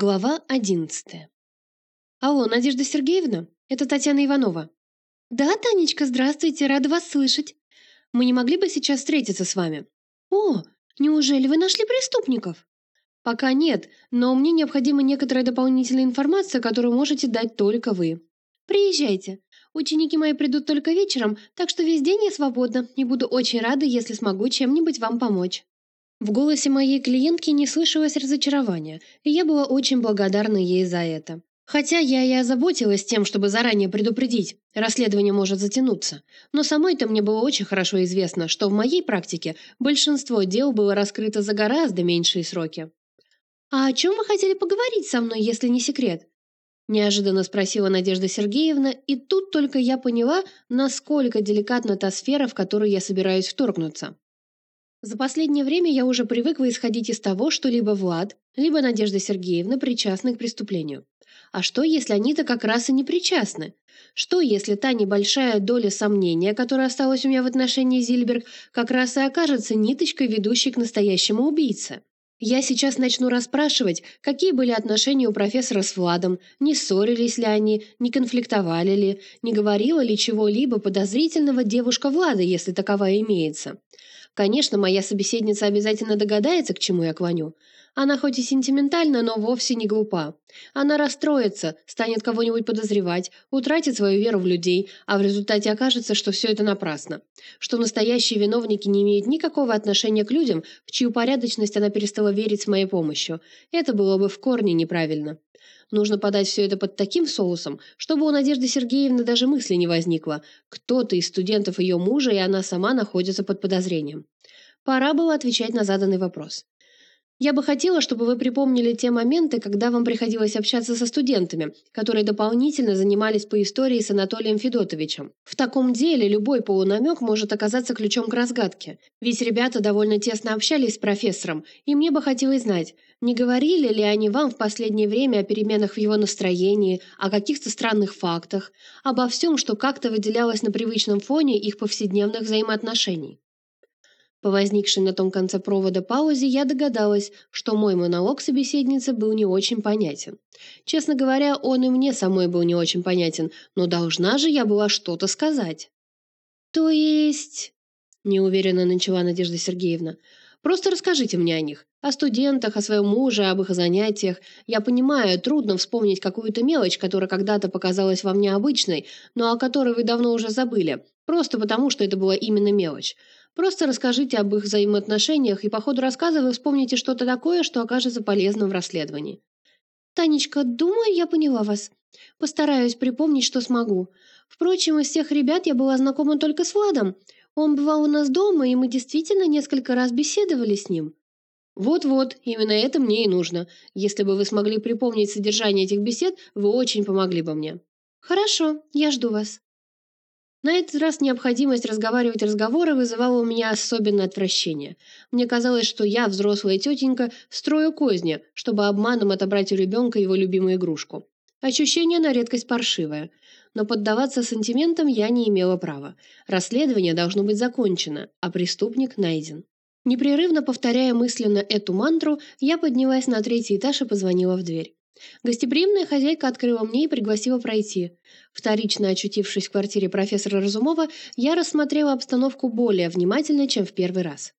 Глава одиннадцатая. «Алло, Надежда Сергеевна? Это Татьяна Иванова». «Да, Танечка, здравствуйте, рада вас слышать. Мы не могли бы сейчас встретиться с вами?» «О, неужели вы нашли преступников?» «Пока нет, но мне необходима некоторая дополнительная информация, которую можете дать только вы». «Приезжайте. Ученики мои придут только вечером, так что весь день я свободна и буду очень рада, если смогу чем-нибудь вам помочь». В голосе моей клиентки не слышалось разочарования, и я была очень благодарна ей за это. Хотя я и озаботилась тем, чтобы заранее предупредить, расследование может затянуться, но самой-то мне было очень хорошо известно, что в моей практике большинство дел было раскрыто за гораздо меньшие сроки. «А о чем вы хотели поговорить со мной, если не секрет?» Неожиданно спросила Надежда Сергеевна, и тут только я поняла, насколько деликатна та сфера, в которую я собираюсь вторгнуться. За последнее время я уже привыкла исходить из того, что либо Влад, либо Надежда Сергеевна причастны к преступлению. А что, если они-то как раз и не причастны? Что, если та небольшая доля сомнения, которая осталась у меня в отношении Зильберг, как раз и окажется ниточкой, ведущей к настоящему убийце? Я сейчас начну расспрашивать, какие были отношения у профессора с Владом, не ссорились ли они, не конфликтовали ли, не говорила ли чего-либо подозрительного девушка Влада, если таковая имеется. Конечно, моя собеседница обязательно догадается, к чему я клоню. Она хоть и сентиментальна, но вовсе не глупа. Она расстроится, станет кого-нибудь подозревать, утратит свою веру в людей, а в результате окажется, что все это напрасно. Что настоящие виновники не имеют никакого отношения к людям, в чью порядочность она перестала верить с моей помощью. Это было бы в корне неправильно. Нужно подать все это под таким соусом, чтобы у Надежды Сергеевны даже мысли не возникло. Кто-то из студентов ее мужа и она сама находятся под подозрением. Пора было отвечать на заданный вопрос. Я бы хотела, чтобы вы припомнили те моменты, когда вам приходилось общаться со студентами, которые дополнительно занимались по истории с Анатолием Федотовичем. В таком деле любой полунамек может оказаться ключом к разгадке. Ведь ребята довольно тесно общались с профессором, и мне бы хотелось знать, не говорили ли они вам в последнее время о переменах в его настроении, о каких-то странных фактах, обо всем, что как-то выделялось на привычном фоне их повседневных взаимоотношений. По возникшей на том конце провода паузе я догадалась, что мой монолог собеседницы был не очень понятен. Честно говоря, он и мне самой был не очень понятен, но должна же я была что-то сказать. «То есть...» – неуверенно начала Надежда Сергеевна. «Просто расскажите мне о них. О студентах, о своем муже, об их занятиях. Я понимаю, трудно вспомнить какую-то мелочь, которая когда-то показалась вам необычной, но о которой вы давно уже забыли. Просто потому, что это была именно мелочь. Просто расскажите об их взаимоотношениях, и по ходу рассказа вы вспомните что-то такое, что окажется полезным в расследовании. «Танечка, думаю, я поняла вас. Постараюсь припомнить, что смогу. Впрочем, из всех ребят я была знакома только с Владом. Он бывал у нас дома, и мы действительно несколько раз беседовали с ним». «Вот-вот, именно это мне и нужно. Если бы вы смогли припомнить содержание этих бесед, вы очень помогли бы мне». «Хорошо, я жду вас». На этот раз необходимость разговаривать разговоры вызывала у меня особенное отвращение. Мне казалось, что я, взрослая тетенька, строю козни, чтобы обманом отобрать у ребенка его любимую игрушку. Ощущение на редкость паршивое. Но поддаваться сантиментам я не имела права. Расследование должно быть закончено, а преступник найден. Непрерывно повторяя мысленно эту мантру, я поднялась на третий этаж и позвонила в дверь. Гостеприимная хозяйка открыла мне и пригласила пройти. Вторично очутившись в квартире профессора Разумова, я рассмотрела обстановку более внимательно, чем в первый раз.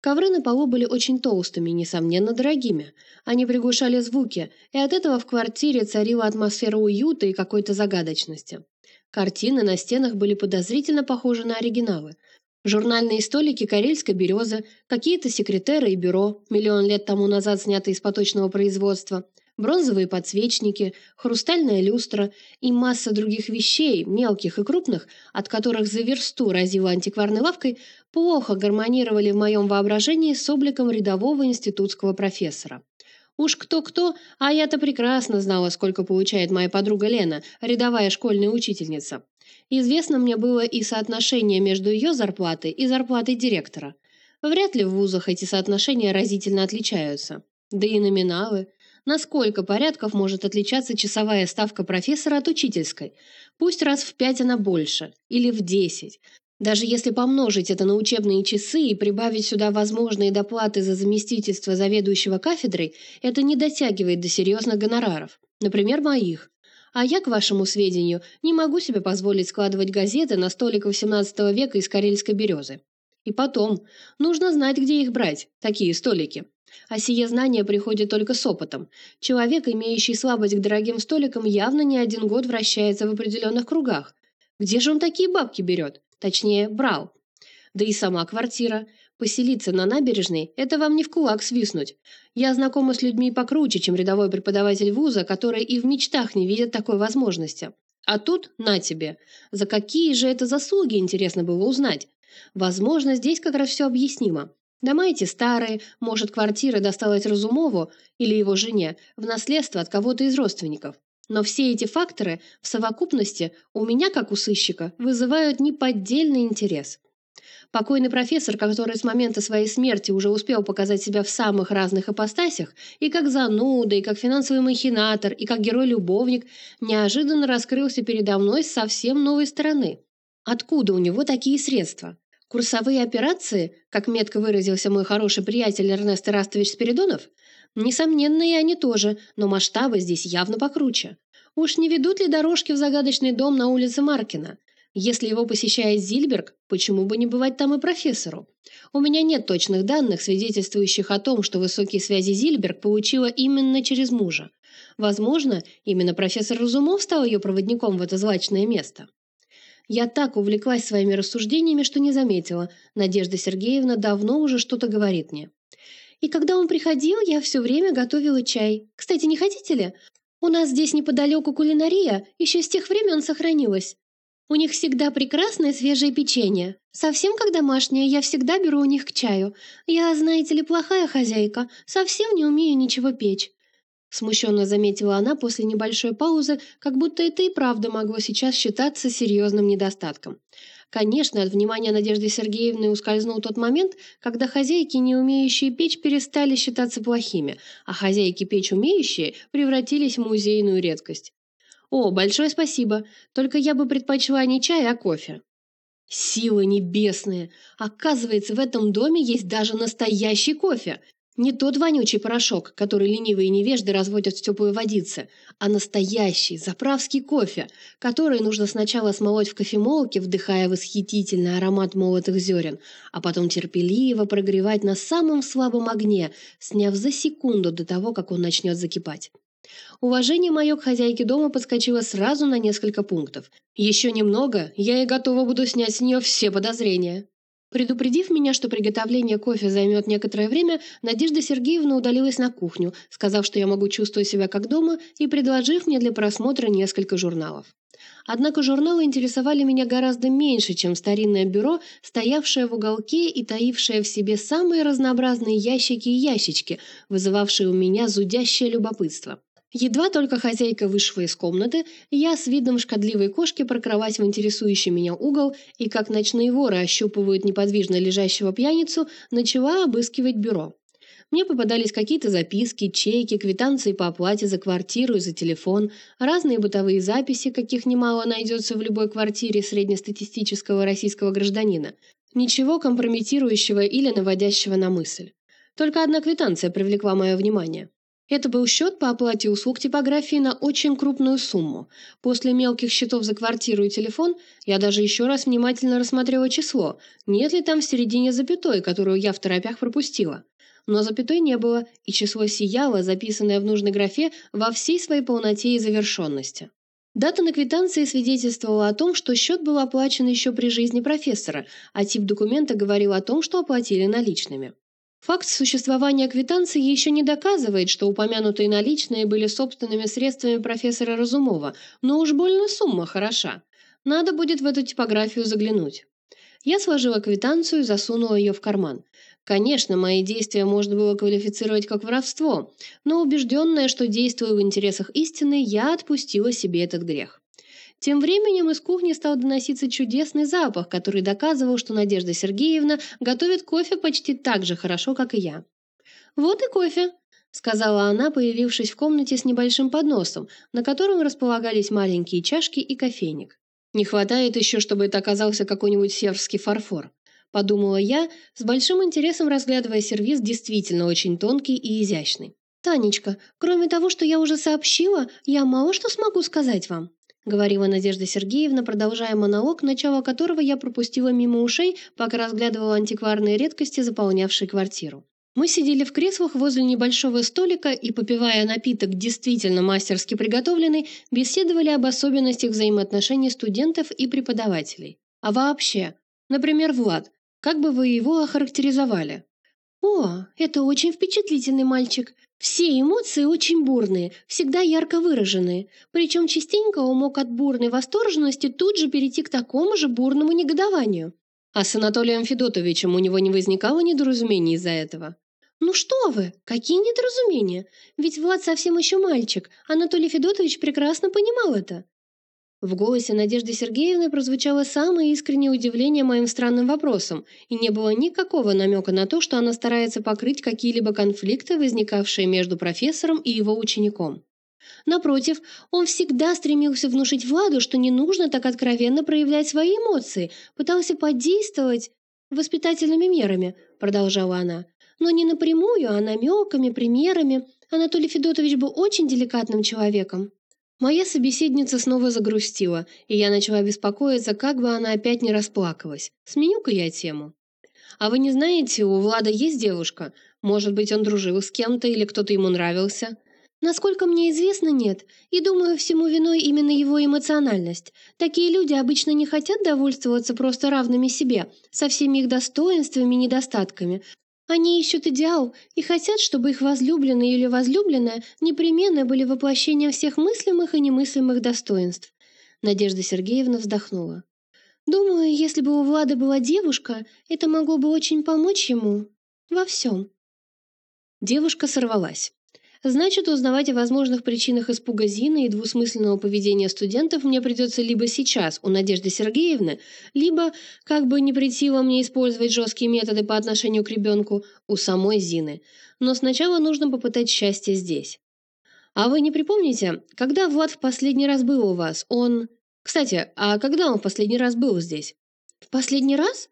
Ковры на полу были очень толстыми несомненно, дорогими. Они приглушали звуки, и от этого в квартире царила атмосфера уюта и какой-то загадочности. Картины на стенах были подозрительно похожи на оригиналы. Журнальные столики карельской березы, какие-то секретеры и бюро, миллион лет тому назад снятые из поточного производства – бронзовые подсвечники, хрустальная люстра и масса других вещей, мелких и крупных, от которых за версту разило антикварной лавкой, плохо гармонировали в моем воображении с обликом рядового институтского профессора. Уж кто-кто, а я-то прекрасно знала, сколько получает моя подруга Лена, рядовая школьная учительница. Известно мне было и соотношение между ее зарплатой и зарплатой директора. Вряд ли в вузах эти соотношения разительно отличаются. Да и номиналы – на сколько порядков может отличаться часовая ставка профессора от учительской? Пусть раз в пять она больше, или в десять. Даже если помножить это на учебные часы и прибавить сюда возможные доплаты за заместительство заведующего кафедрой, это не дотягивает до серьезных гонораров. Например, моих. А я, к вашему сведению, не могу себе позволить складывать газеты на столик XVIII века из карельской березы. И потом, нужно знать, где их брать, такие столики. А сие знание приходит только с опытом. Человек, имеющий слабость к дорогим столикам, явно не один год вращается в определенных кругах. Где же он такие бабки берет? Точнее, брал. Да и сама квартира. Поселиться на набережной – это вам не в кулак свистнуть. Я знакома с людьми покруче, чем рядовой преподаватель вуза, которые и в мечтах не видят такой возможности. А тут на тебе. За какие же это заслуги, интересно было узнать. Возможно, здесь как раз все объяснимо. Дома эти старые, может, квартира досталась Разумову или его жене в наследство от кого-то из родственников. Но все эти факторы в совокупности у меня, как у сыщика, вызывают неподдельный интерес. Покойный профессор, который с момента своей смерти уже успел показать себя в самых разных ипостасях, и как зануда, и как финансовый махинатор, и как герой-любовник, неожиданно раскрылся передо мной с совсем новой стороны. Откуда у него такие средства? Курсовые операции, как метко выразился мой хороший приятель Эрнест Ирастович Спиридонов, Несомненно, и они тоже, но масштабы здесь явно покруче. Уж не ведут ли дорожки в загадочный дом на улице Маркина? Если его посещает Зильберг, почему бы не бывать там и профессору? У меня нет точных данных, свидетельствующих о том, что высокие связи Зильберг получила именно через мужа. Возможно, именно профессор Разумов стал ее проводником в это злачное место. Я так увлеклась своими рассуждениями, что не заметила. Надежда Сергеевна давно уже что-то говорит мне. И когда он приходил, я все время готовила чай. Кстати, не хотите ли? У нас здесь неподалеку кулинария, еще с тех времен сохранилась. У них всегда прекрасное свежее печенье. Совсем как домашнее, я всегда беру у них к чаю. Я, знаете ли, плохая хозяйка, совсем не умею ничего печь. Смущенно заметила она после небольшой паузы, как будто это и правда могло сейчас считаться серьезным недостатком. Конечно, от внимания Надежды Сергеевны ускользнул тот момент, когда хозяйки, не умеющие печь, перестали считаться плохими, а хозяйки печь умеющие превратились в музейную редкость. «О, большое спасибо. Только я бы предпочла не чай, а кофе». «Силы небесные! Оказывается, в этом доме есть даже настоящий кофе. Не тот вонючий порошок, который ленивые невежды разводят в теплой водице, а настоящий заправский кофе, который нужно сначала смолоть в кофемолке, вдыхая восхитительный аромат молотых зерен, а потом терпеливо прогревать на самом слабом огне, сняв за секунду до того, как он начнет закипать. Уважение мое к хозяйке дома подскочило сразу на несколько пунктов. Еще немного, я и готова буду снять с нее все подозрения. Предупредив меня, что приготовление кофе займет некоторое время, Надежда Сергеевна удалилась на кухню, сказав, что я могу чувствовать себя как дома, и предложив мне для просмотра несколько журналов. Однако журналы интересовали меня гораздо меньше, чем старинное бюро, стоявшее в уголке и таившее в себе самые разнообразные ящики и ящички, вызывавшие у меня зудящее любопытство. Едва только хозяйка вышла из комнаты, я с видом шкодливой кошки прокралась в интересующий меня угол и, как ночные воры ощупывают неподвижно лежащего пьяницу, начала обыскивать бюро. Мне попадались какие-то записки, чеки, квитанции по оплате за квартиру и за телефон, разные бытовые записи, каких немало найдется в любой квартире среднестатистического российского гражданина. Ничего компрометирующего или наводящего на мысль. Только одна квитанция привлекла мое внимание. Это был счет по оплате услуг типографии на очень крупную сумму. После мелких счетов за квартиру и телефон я даже еще раз внимательно рассмотрела число, нет ли там в середине запятой, которую я в торопях пропустила. Но запятой не было, и число сияло, записанное в нужной графе, во всей своей полноте и завершенности. Дата на квитанции свидетельствовала о том, что счет был оплачен еще при жизни профессора, а тип документа говорил о том, что оплатили наличными. Факт существования квитанции еще не доказывает, что упомянутые наличные были собственными средствами профессора Разумова, но уж больно сумма хороша. Надо будет в эту типографию заглянуть. Я сложила квитанцию и засунула ее в карман. Конечно, мои действия можно было квалифицировать как воровство, но убежденная, что действую в интересах истины, я отпустила себе этот грех. Тем временем из кухни стал доноситься чудесный запах, который доказывал, что Надежда Сергеевна готовит кофе почти так же хорошо, как и я. «Вот и кофе», — сказала она, появившись в комнате с небольшим подносом, на котором располагались маленькие чашки и кофейник. Не хватает еще, чтобы это оказался какой-нибудь северский фарфор. Подумала я, с большим интересом разглядывая сервиз, действительно очень тонкий и изящный. «Танечка, кроме того, что я уже сообщила, я мало что смогу сказать вам», говорила Надежда Сергеевна, продолжая монолог, начало которого я пропустила мимо ушей, пока разглядывала антикварные редкости, заполнявшие квартиру. Мы сидели в креслах возле небольшого столика и, попивая напиток, действительно мастерски приготовленный, беседовали об особенностях взаимоотношений студентов и преподавателей. А вообще, например, Влад, как бы вы его охарактеризовали? «О, это очень впечатлительный мальчик. Все эмоции очень бурные, всегда ярко выраженные. Причем частенько он мог от бурной восторженности тут же перейти к такому же бурному негодованию. А с Анатолием Федотовичем у него не возникало недоразумений из-за этого? «Ну что вы, какие недоразумения? Ведь Влад совсем еще мальчик, Анатолий Федотович прекрасно понимал это». В голосе Надежды Сергеевны прозвучало самое искреннее удивление моим странным вопросом, и не было никакого намека на то, что она старается покрыть какие-либо конфликты, возникавшие между профессором и его учеником. Напротив, он всегда стремился внушить Владу, что не нужно так откровенно проявлять свои эмоции, пытался подействовать воспитательными мерами, продолжала она. Но не напрямую, а намеками, примерами. Анатолий Федотович был очень деликатным человеком. Моя собеседница снова загрустила, и я начала беспокоиться, как бы она опять не расплакалась. Сменю-ка я тему. «А вы не знаете, у Влада есть девушка? Может быть, он дружил с кем-то или кто-то ему нравился?» Насколько мне известно, нет. И думаю, всему виной именно его эмоциональность. Такие люди обычно не хотят довольствоваться просто равными себе, со всеми их достоинствами и недостатками. Они ищут идеал и хотят, чтобы их возлюбленный или возлюбленная непременно были воплощением всех мыслимых и немыслимых достоинств. Надежда Сергеевна вздохнула. Думаю, если бы у Влада была девушка, это могло бы очень помочь ему во всем. Девушка сорвалась. Значит, узнавать о возможных причинах испуга Зины и двусмысленного поведения студентов мне придется либо сейчас у Надежды Сергеевны, либо, как бы не претило мне использовать жесткие методы по отношению к ребенку, у самой Зины. Но сначала нужно попытать счастье здесь. А вы не припомните, когда Влад в последний раз был у вас, он... Кстати, а когда он в последний раз был здесь? В последний раз?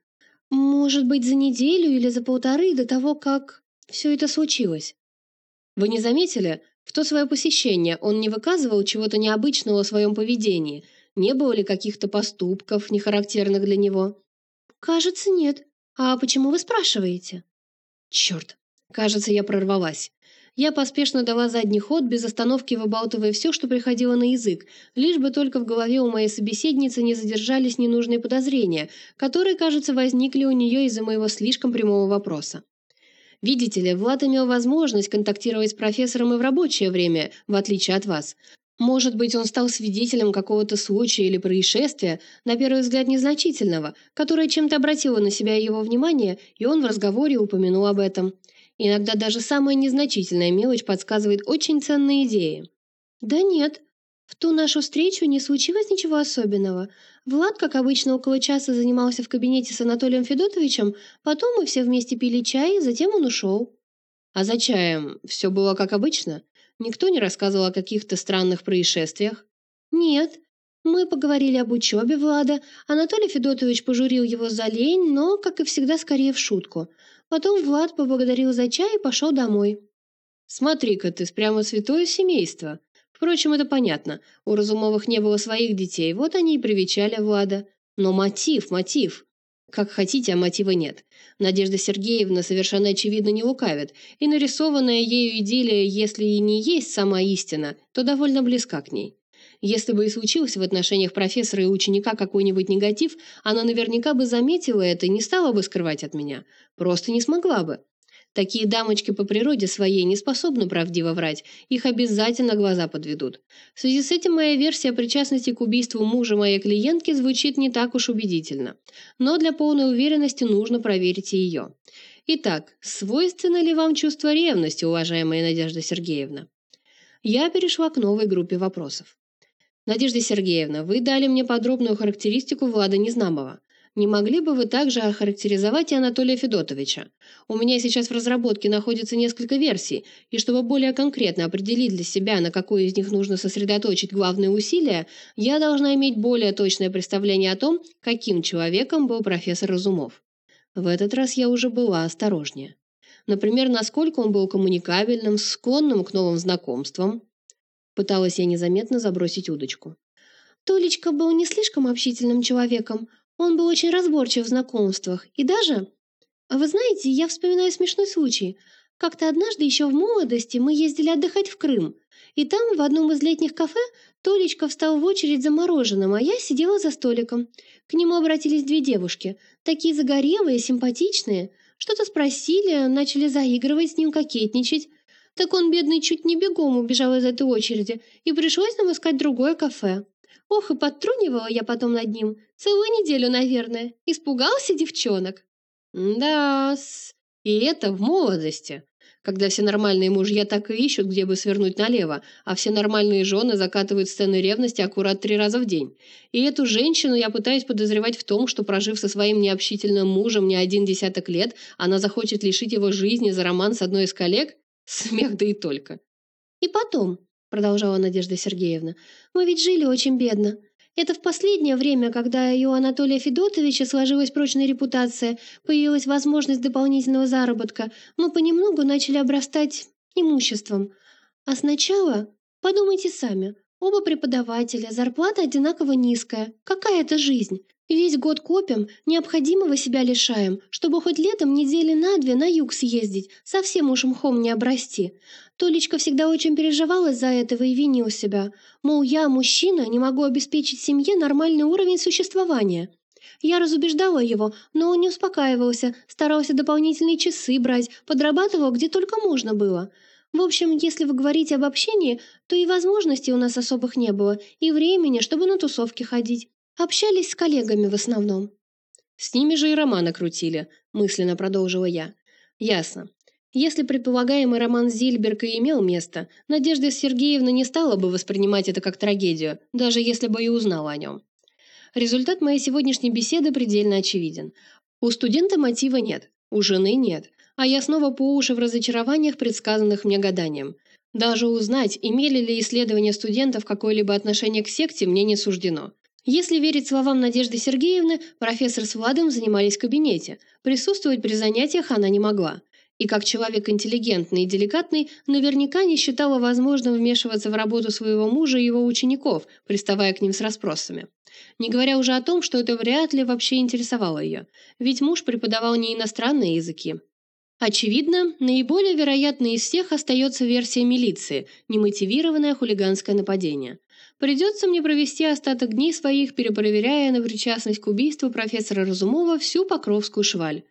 Может быть, за неделю или за полторы до того, как все это случилось. Вы не заметили? В то свое посещение он не выказывал чего-то необычного в своем поведении? Не было ли каких-то поступков, не характерных для него? Кажется, нет. А почему вы спрашиваете? Черт, кажется, я прорвалась. Я поспешно дала задний ход, без остановки выбалтывая все, что приходило на язык, лишь бы только в голове у моей собеседницы не задержались ненужные подозрения, которые, кажется, возникли у нее из-за моего слишком прямого вопроса. Видите ли, Влад имел возможность контактировать с профессором и в рабочее время, в отличие от вас. Может быть, он стал свидетелем какого-то случая или происшествия, на первый взгляд незначительного, которое чем-то обратило на себя его внимание, и он в разговоре упомянул об этом. Иногда даже самая незначительная мелочь подсказывает очень ценные идеи. «Да нет», в ту нашу встречу не случилось ничего особенного. Влад, как обычно, около часа занимался в кабинете с Анатолием Федотовичем, потом мы все вместе пили чай, затем он ушел. А за чаем все было как обычно? Никто не рассказывал о каких-то странных происшествиях? Нет. Мы поговорили об учебе Влада. Анатолий Федотович пожурил его за лень, но, как и всегда, скорее в шутку. Потом Влад поблагодарил за чай и пошел домой. «Смотри-ка, ты прямо святое семейство», Впрочем, это понятно. У Разумовых не было своих детей, вот они и привечали Влада. Но мотив, мотив. Как хотите, а мотива нет. Надежда Сергеевна совершенно очевидно не лукавит, и нарисованная ею идиллия, если и не есть сама истина, то довольно близка к ней. Если бы и случился в отношениях профессора и ученика какой-нибудь негатив, она наверняка бы заметила это и не стала бы скрывать от меня. Просто не смогла бы. Такие дамочки по природе своей не способны правдиво врать, их обязательно глаза подведут. В связи с этим моя версия причастности к убийству мужа моей клиентки звучит не так уж убедительно. Но для полной уверенности нужно проверить ее. Итак, свойственно ли вам чувство ревности, уважаемая Надежда Сергеевна? Я перешла к новой группе вопросов. Надежда Сергеевна, вы дали мне подробную характеристику Влада Незнамова. Не могли бы вы также охарактеризовать и Анатолия Федотовича? У меня сейчас в разработке находится несколько версий, и чтобы более конкретно определить для себя, на какой из них нужно сосредоточить главные усилия, я должна иметь более точное представление о том, каким человеком был профессор Разумов. В этот раз я уже была осторожнее. Например, насколько он был коммуникабельным, склонным к новым знакомствам. Пыталась я незаметно забросить удочку. Толечка был не слишком общительным человеком. Он был очень разборчив в знакомствах. И даже... А вы знаете, я вспоминаю смешной случай. Как-то однажды еще в молодости мы ездили отдыхать в Крым. И там, в одном из летних кафе, Толечка встал в очередь за мороженым, а я сидела за столиком. К нему обратились две девушки. Такие загорелые, симпатичные. Что-то спросили, начали заигрывать с ним, кокетничать. Так он, бедный, чуть не бегом убежал из этой очереди, и пришлось нам искать другое кафе. Ох, и подтрунивала я потом над ним. Целую неделю, наверное. Испугался девчонок. Да-с. И это в молодости. Когда все нормальные мужья так и ищут, где бы свернуть налево, а все нормальные жены закатывают сцены ревности аккурат три раза в день. И эту женщину я пытаюсь подозревать в том, что, прожив со своим необщительным мужем не один десяток лет, она захочет лишить его жизни за роман с одной из коллег? Смех да и только. И потом, продолжала Надежда Сергеевна. «Мы ведь жили очень бедно. Это в последнее время, когда и у Анатолия Федотовича сложилась прочная репутация, появилась возможность дополнительного заработка, мы понемногу начали обрастать имуществом. А сначала, подумайте сами, оба преподавателя, зарплата одинаково низкая. Какая это жизнь? Весь год копим, необходимого себя лишаем, чтобы хоть летом недели на две на юг съездить, совсем уж мхом не обрасти. Толечка всегда очень переживала за этого и винил себя. Мол, я, мужчина, не могу обеспечить семье нормальный уровень существования. Я разубеждала его, но он не успокаивался, старался дополнительные часы брать, подрабатывал где только можно было. В общем, если вы говорите об общении, то и возможностей у нас особых не было, и времени, чтобы на тусовки ходить. Общались с коллегами в основном. С ними же и романы крутили, мысленно продолжила я. Ясно. Если предполагаемый роман Зильберга имел место, Надежда Сергеевна не стала бы воспринимать это как трагедию, даже если бы и узнала о нем. Результат моей сегодняшней беседы предельно очевиден. У студента мотива нет, у жены нет, а я снова по уши в разочарованиях, предсказанных мне гаданием. Даже узнать, имели ли исследования студентов какое-либо отношение к секте, мне не суждено. Если верить словам Надежды Сергеевны, профессор с Владом занимались в кабинете. Присутствовать при занятиях она не могла. И как человек интеллигентный и деликатный, наверняка не считала возможным вмешиваться в работу своего мужа и его учеников, приставая к ним с расспросами. Не говоря уже о том, что это вряд ли вообще интересовало ее, ведь муж преподавал не иностранные языки. Очевидно, наиболее вероятной из всех остается версия милиции – немотивированное хулиганское нападение. Придется мне провести остаток дней своих, перепроверяя на причастность к убийству профессора Разумова всю Покровскую шваль.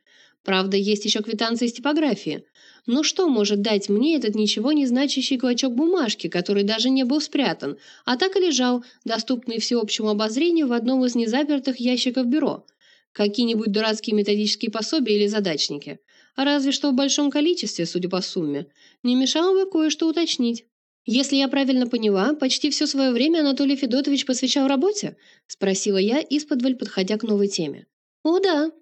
Правда, есть еще квитанции из типографии. Но что может дать мне этот ничего не значащий клочок бумажки, который даже не был спрятан, а так и лежал, доступный всеобщему обозрению в одном из незапертых ящиков бюро? Какие-нибудь дурацкие методические пособия или задачники? Разве что в большом количестве, судя по сумме. Не мешало бы кое-что уточнить. «Если я правильно поняла, почти все свое время Анатолий Федотович посвящал работе?» – спросила я, исподволь подходя к новой теме. «О, да.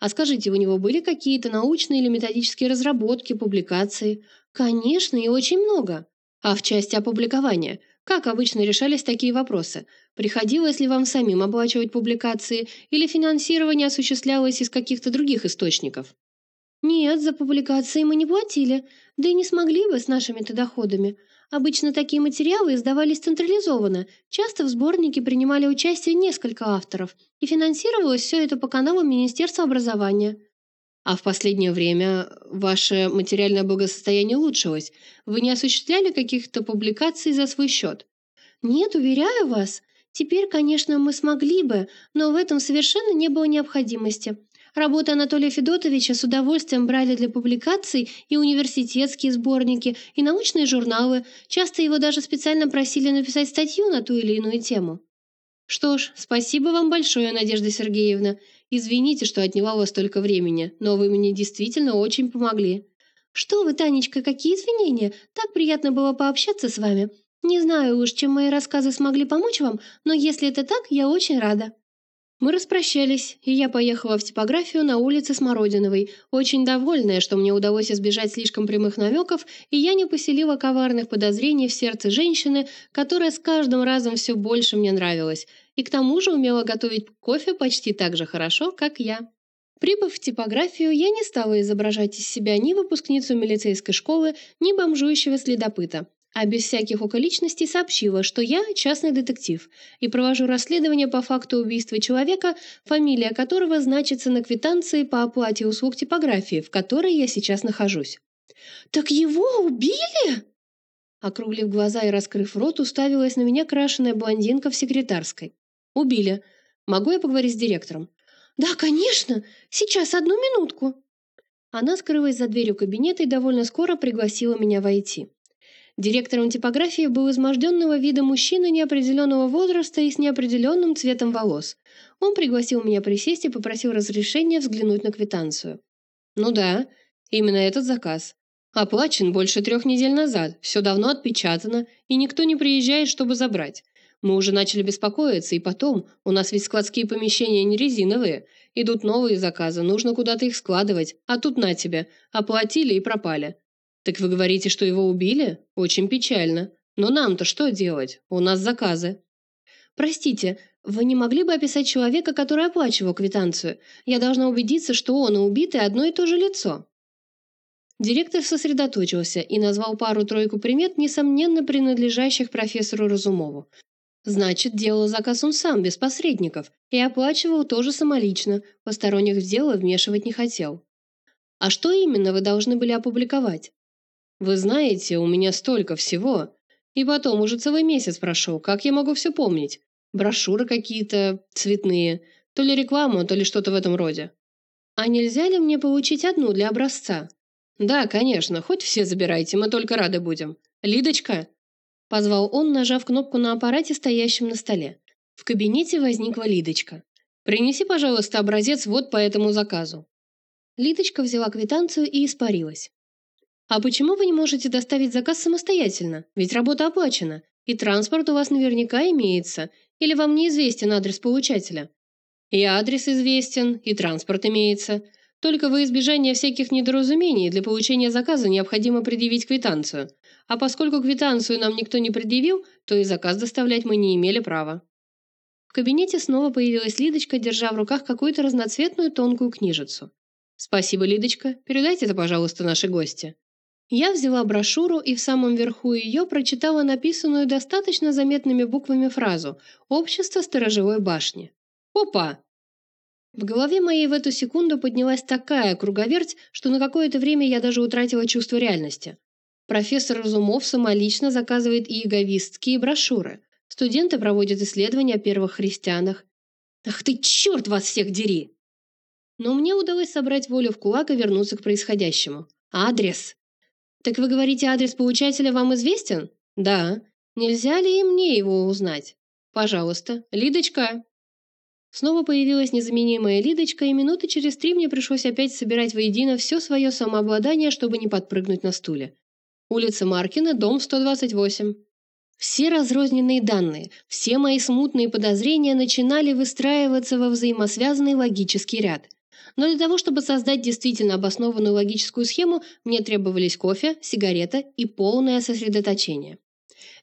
А скажите, у него были какие-то научные или методические разработки, публикации?» «Конечно, и очень много. А в части опубликования? Как обычно решались такие вопросы? Приходилось ли вам самим оплачивать публикации или финансирование осуществлялось из каких-то других источников?» «Нет, за публикации мы не платили, да и не смогли бы с нашими-то доходами. Обычно такие материалы издавались централизованно, часто в сборнике принимали участие несколько авторов, и финансировалось все это по каналам Министерства образования. А в последнее время ваше материальное благосостояние улучшилось. Вы не осуществляли каких-то публикаций за свой счет? Нет, уверяю вас. Теперь, конечно, мы смогли бы, но в этом совершенно не было необходимости. Работы Анатолия Федотовича с удовольствием брали для публикаций и университетские сборники, и научные журналы. Часто его даже специально просили написать статью на ту или иную тему. Что ж, спасибо вам большое, Надежда Сергеевна. Извините, что отняла у вас столько времени, но вы мне действительно очень помогли. Что вы, Танечка, какие извинения? Так приятно было пообщаться с вами. Не знаю уж, чем мои рассказы смогли помочь вам, но если это так, я очень рада. Мы распрощались, и я поехала в типографию на улице Смородиновой, очень довольная, что мне удалось избежать слишком прямых намеков, и я не поселила коварных подозрений в сердце женщины, которая с каждым разом все больше мне нравилась, и к тому же умела готовить кофе почти так же хорошо, как я. Прибыв в типографию, я не стала изображать из себя ни выпускницу милицейской школы, ни бомжующего следопыта а без всяких околичностей сообщила, что я частный детектив и провожу расследование по факту убийства человека, фамилия которого значится на квитанции по оплате услуг типографии, в которой я сейчас нахожусь. «Так его убили?» Округлив глаза и раскрыв рот, уставилась на меня крашеная блондинка в секретарской. «Убили. Могу я поговорить с директором?» «Да, конечно! Сейчас, одну минутку!» Она скрылась за дверью кабинета и довольно скоро пригласила меня войти. Директором типографии был изможденного вида мужчина неопределенного возраста и с неопределенным цветом волос. Он пригласил меня присесть и попросил разрешения взглянуть на квитанцию. «Ну да, именно этот заказ. Оплачен больше трех недель назад, все давно отпечатано, и никто не приезжает, чтобы забрать. Мы уже начали беспокоиться, и потом, у нас ведь складские помещения не резиновые. Идут новые заказы, нужно куда-то их складывать, а тут на тебе, оплатили и пропали. «Так вы говорите, что его убили? Очень печально. Но нам-то что делать? У нас заказы». «Простите, вы не могли бы описать человека, который оплачивал квитанцию? Я должна убедиться, что он и убитый одно и то же лицо». Директор сосредоточился и назвал пару-тройку примет, несомненно принадлежащих профессору Разумову. Значит, делал заказ он сам, без посредников, и оплачивал тоже самолично, посторонних в дело вмешивать не хотел. А что именно вы должны были опубликовать? Вы знаете, у меня столько всего. И потом, уже целый месяц прошел, как я могу все помнить? Брошюры какие-то цветные, то ли рекламу, то ли что-то в этом роде. А нельзя ли мне получить одну для образца? Да, конечно, хоть все забирайте, мы только рады будем. Лидочка!» Позвал он, нажав кнопку на аппарате, стоящем на столе. В кабинете возникла Лидочка. «Принеси, пожалуйста, образец вот по этому заказу». Лидочка взяла квитанцию и испарилась. «А почему вы не можете доставить заказ самостоятельно? Ведь работа оплачена, и транспорт у вас наверняка имеется, или вам неизвестен адрес получателя?» «И адрес известен, и транспорт имеется. Только во избежание всяких недоразумений для получения заказа необходимо предъявить квитанцию. А поскольку квитанцию нам никто не предъявил, то и заказ доставлять мы не имели права». В кабинете снова появилась Лидочка, держа в руках какую-то разноцветную тонкую книжицу. «Спасибо, Лидочка. Передайте это, пожалуйста, нашей гости». Я взяла брошюру и в самом верху ее прочитала написанную достаточно заметными буквами фразу «Общество сторожевой башни». Опа! В голове моей в эту секунду поднялась такая круговерть, что на какое-то время я даже утратила чувство реальности. Профессор Разумов самолично заказывает иеговистские брошюры. Студенты проводят исследования о первых христианах. Ах ты, черт вас всех дери! Но мне удалось собрать волю в кулак и вернуться к происходящему. Адрес. «Так вы говорите, адрес получателя вам известен?» «Да. Нельзя ли и мне его узнать?» «Пожалуйста. Лидочка!» Снова появилась незаменимая Лидочка, и минуты через три мне пришлось опять собирать воедино все свое самообладание, чтобы не подпрыгнуть на стуле. Улица Маркина, дом 128. Все разрозненные данные, все мои смутные подозрения начинали выстраиваться во взаимосвязанный логический ряд – но для того, чтобы создать действительно обоснованную логическую схему, мне требовались кофе, сигарета и полное сосредоточение.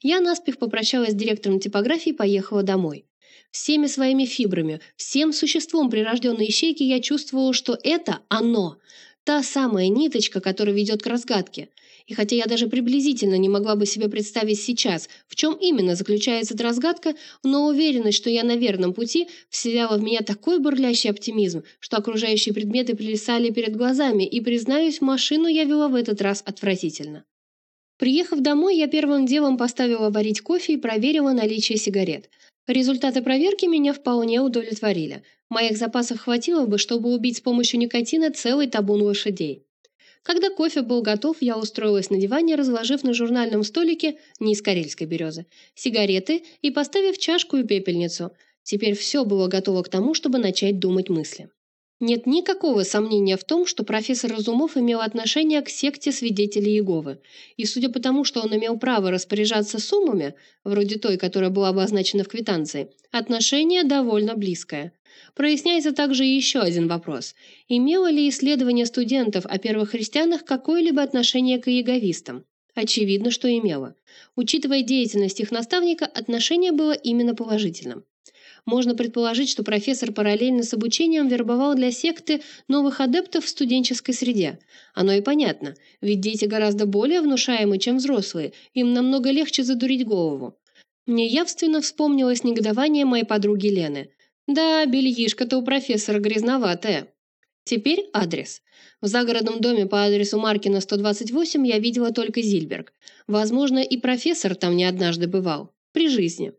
Я наспех попрощалась с директором типографии и поехала домой. Всеми своими фибрами, всем существом прирожденной ищейки я чувствовала, что это оно, та самая ниточка, которая ведет к разгадке – и хотя я даже приблизительно не могла бы себе представить сейчас, в чем именно заключается эта разгадка, но уверенность, что я на верном пути, вселяла в меня такой бурлящий оптимизм, что окружающие предметы плясали перед глазами, и, признаюсь, машину я вела в этот раз отвратительно. Приехав домой, я первым делом поставила варить кофе и проверила наличие сигарет. Результаты проверки меня вполне удовлетворили. Моих запасов хватило бы, чтобы убить с помощью никотина целый табун лошадей. Когда кофе был готов, я устроилась на диване, разложив на журнальном столике, не из карельской березы, сигареты и поставив чашку и пепельницу. Теперь все было готово к тому, чтобы начать думать мысли. Нет никакого сомнения в том, что профессор Разумов имел отношение к секте свидетелей Иеговы, и судя по тому, что он имел право распоряжаться суммами, вроде той, которая была обозначена в квитанции, отношение довольно близкое. Проясняется также еще один вопрос. Имело ли исследование студентов о первых христианах какое-либо отношение к иеговистам? Очевидно, что имело. Учитывая деятельность их наставника, отношение было именно положительным. Можно предположить, что профессор параллельно с обучением вербовал для секты новых адептов в студенческой среде. Оно и понятно, ведь дети гораздо более внушаемы, чем взрослые, им намного легче задурить голову. Мне явственно вспомнилось негодование моей подруги Лены. Да, бельишко-то у профессора грязноватое. Теперь адрес. В загородном доме по адресу Маркина 128 я видела только Зильберг. Возможно, и профессор там не однажды бывал. При жизни.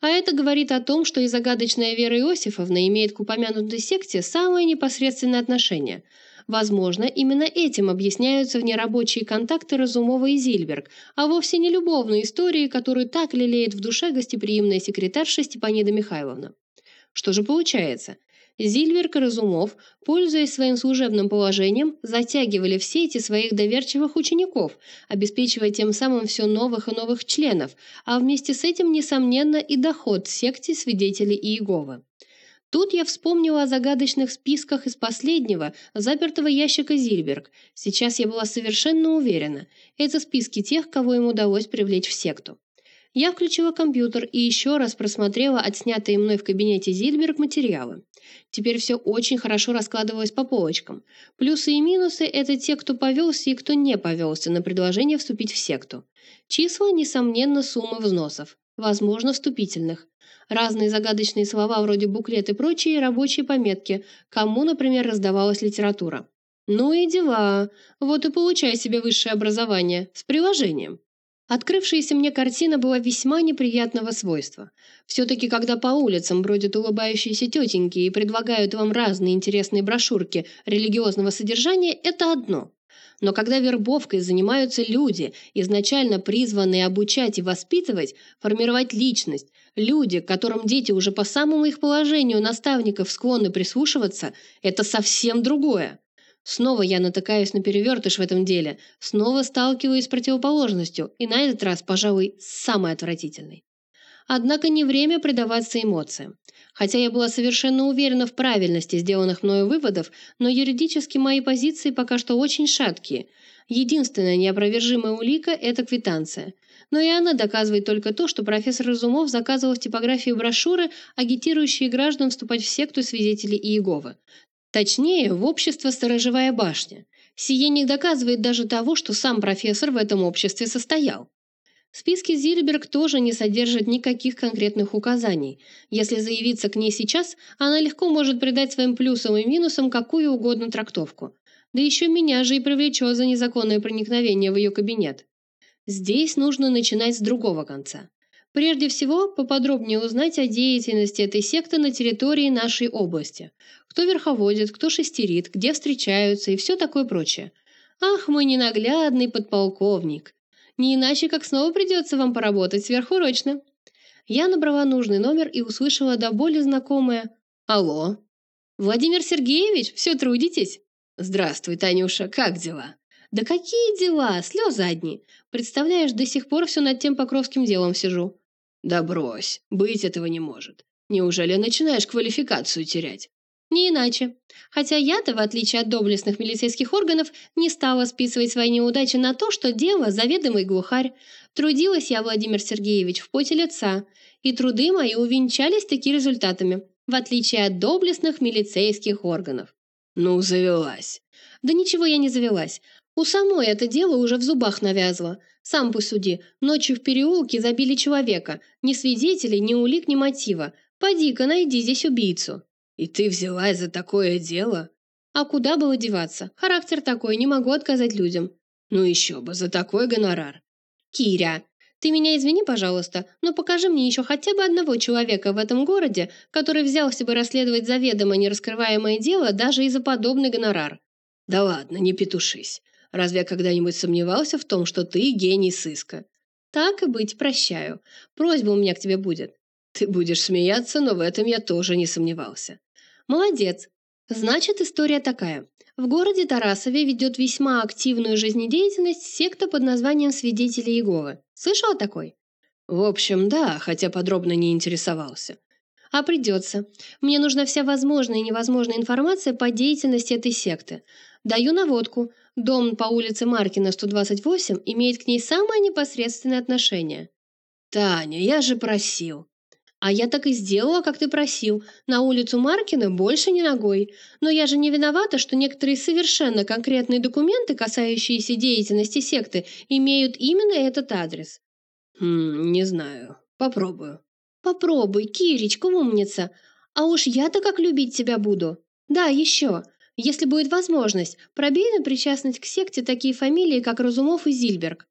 А это говорит о том, что и загадочная Вера Иосифовна имеет к упомянутой секте самое непосредственное отношение. Возможно, именно этим объясняются внерабочие контакты Разумова и Зильберг, а вовсе не любовные истории, которую так лелеет в душе гостеприимная секретарша Степанида Михайловна. Что же получается? Зильберг и Разумов, пользуясь своим служебным положением, затягивали в сети своих доверчивых учеников, обеспечивая тем самым все новых и новых членов, а вместе с этим, несомненно, и доход секте свидетелей Иеговы. Тут я вспомнила о загадочных списках из последнего, запертого ящика Зильберг. Сейчас я была совершенно уверена. Это списки тех, кого им удалось привлечь в секту. Я включила компьютер и еще раз просмотрела отснятые мной в кабинете Зильберг материалы. Теперь все очень хорошо раскладывалось по полочкам. Плюсы и минусы – это те, кто повелся и кто не повелся на предложение вступить в секту. Числа, несомненно, суммы взносов, возможно, вступительных. Разные загадочные слова вроде буклет и прочие рабочие пометки, кому, например, раздавалась литература. Ну и дела. Вот и получай себе высшее образование с приложением. Открывшаяся мне картина была весьма неприятного свойства. Все-таки, когда по улицам бродят улыбающиеся тетеньки и предлагают вам разные интересные брошюрки религиозного содержания, это одно. Но когда вербовкой занимаются люди, изначально призванные обучать и воспитывать, формировать личность, люди, которым дети уже по самому их положению наставников склонны прислушиваться, это совсем другое. Снова я натыкаюсь на перевертыш в этом деле, снова сталкиваюсь с противоположностью, и на этот раз, пожалуй, самый отвратительный. Однако не время предаваться эмоциям. Хотя я была совершенно уверена в правильности сделанных мною выводов, но юридически мои позиции пока что очень шаткие. Единственная неопровержимая улика – это квитанция. Но и она доказывает только то, что профессор Разумов заказывал в типографии брошюры, агитирующие граждан вступать в секту свидетелей Иеговы. Точнее, в общество «Сторожевая башня». Сие не доказывает даже того, что сам профессор в этом обществе состоял. Списки Зильберг тоже не содержат никаких конкретных указаний. Если заявиться к ней сейчас, она легко может придать своим плюсам и минусам какую угодно трактовку. Да еще меня же и привлечет за незаконное проникновение в ее кабинет. Здесь нужно начинать с другого конца. Прежде всего, поподробнее узнать о деятельности этой секты на территории нашей области. Кто верховодит, кто шестерит, где встречаются и все такое прочее. Ах, мой ненаглядный подполковник! Не иначе, как снова придется вам поработать сверхурочно. Я набрала нужный номер и услышала до боли знакомое «Алло». «Владимир Сергеевич, все трудитесь?» «Здравствуй, Танюша, как дела?» «Да какие дела? Слезы одни. Представляешь, до сих пор все над тем Покровским делом сижу». «Да брось, быть этого не может. Неужели начинаешь квалификацию терять?» «Не иначе. Хотя я-то, в отличие от доблестных милицейских органов, не стала списывать свои неудачи на то, что дело заведомый глухарь. Трудилась я, Владимир Сергеевич, в поте лица, и труды мои увенчались такими результатами, в отличие от доблестных милицейских органов». «Ну, завелась». «Да ничего я не завелась. У самой это дело уже в зубах навязло. Сам посуди, ночью в переулке забили человека. Ни свидетелей, ни улик, ни мотива. Поди-ка, найди здесь убийцу». «И ты взялась за такое дело?» «А куда было деваться? Характер такой, не могу отказать людям». «Ну еще бы, за такой гонорар». «Киря, ты меня извини, пожалуйста, но покажи мне еще хотя бы одного человека в этом городе, который взялся бы расследовать заведомо нераскрываемое дело даже и за подобный гонорар». «Да ладно, не петушись. Разве я когда-нибудь сомневался в том, что ты гений сыска? Так и быть, прощаю. Просьба у меня к тебе будет. Ты будешь смеяться, но в этом я тоже не сомневался. Молодец. Значит, история такая. В городе Тарасове ведет весьма активную жизнедеятельность секта под названием «Свидетели Иеговы». Слышал о такой? В общем, да, хотя подробно не интересовался. А придется. Мне нужна вся возможная и невозможная информация по деятельности этой секты. Даю наводку. Дом по улице Маркина, 128, имеет к ней самое непосредственное отношение. Таня, я же просил. А я так и сделала, как ты просил. На улицу Маркина больше не ногой. Но я же не виновата, что некоторые совершенно конкретные документы, касающиеся деятельности секты, имеют именно этот адрес. Хм, не знаю. Попробую. Попробуй, Киричка, умница. А уж я-то как любить тебя буду. Да, еще. Если будет возможность, пробей на причастность к секте такие фамилии, как Разумов и Зильберг.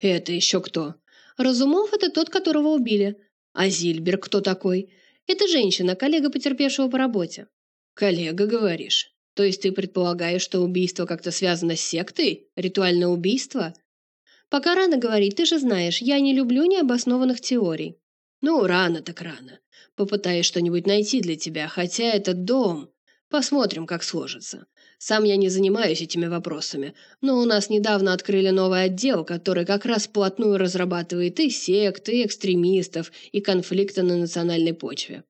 Это еще кто? Разумов – это тот, которого убили. А Зильберг кто такой? Это женщина, коллега потерпевшего по работе. Коллега, говоришь? То есть ты предполагаешь, что убийство как-то связано с сектой? Ритуальное убийство? Пока рано говорить, ты же знаешь, я не люблю необоснованных теорий. Ну, рано так рано. Попытаюсь что-нибудь найти для тебя, хотя этот дом... Посмотрим, как сложится. Сам я не занимаюсь этими вопросами, но у нас недавно открыли новый отдел, который как раз вплотную разрабатывает и секты, и экстремистов, и конфликты на национальной почве.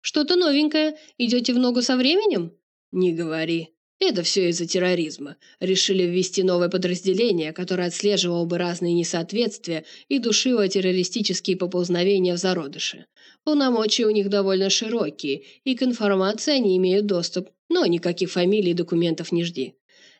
Что-то новенькое. Идете в ногу со временем? Не говори. Это все из-за терроризма. Решили ввести новое подразделение, которое отслеживало бы разные несоответствия и душило террористические поползновения в зародыше. Полномочия у них довольно широкие, и к информации они имеют доступ, но никаких фамилий и документов не жди.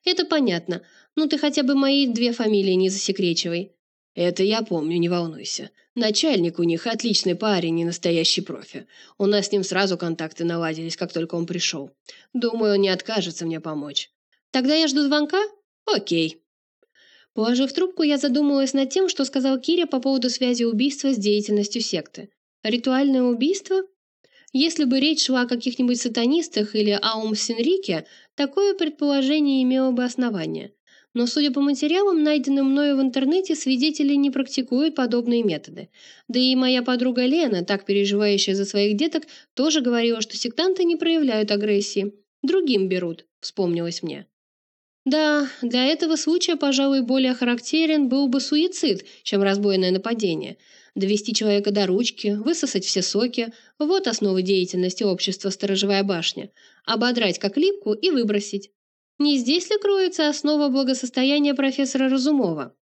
Это понятно. Ну ты хотя бы мои две фамилии не засекречивай. Это я помню, не волнуйся. Начальник у них отличный парень и настоящий профи. У нас с ним сразу контакты наладились, как только он пришел. Думаю, он не откажется мне помочь. Тогда я жду звонка? Окей. Положив трубку, я задумалась над тем, что сказал Киря по поводу связи убийства с деятельностью секты. Ритуальное убийство? Если бы речь шла о каких-нибудь сатанистах или Аум Синрике, такое предположение имело бы основание. Но, судя по материалам, найденным мною в интернете, свидетели не практикуют подобные методы. Да и моя подруга Лена, так переживающая за своих деток, тоже говорила, что сектанты не проявляют агрессии. Другим берут, вспомнилось мне. Да, для этого случая, пожалуй, более характерен был бы суицид, чем разбойное нападение – довести человека до ручки, высосать все соки – вот основы деятельности общества «Сторожевая башня», ободрать как липку и выбросить. Не здесь ли кроется основа благосостояния профессора Разумова?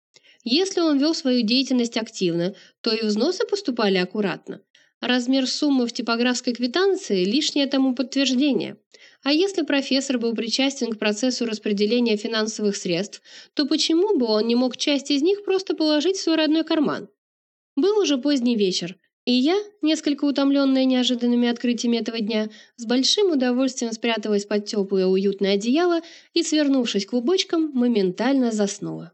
Если он вел свою деятельность активно, то и взносы поступали аккуратно. Размер суммы в типографской квитанции – лишнее тому подтверждение. А если профессор был причастен к процессу распределения финансовых средств, то почему бы он не мог часть из них просто положить в свой родной карман? Был уже поздний вечер, и я, несколько утомленная неожиданными открытиями этого дня, с большим удовольствием спряталась под теплое уютное одеяло и, свернувшись клубочком, моментально заснула.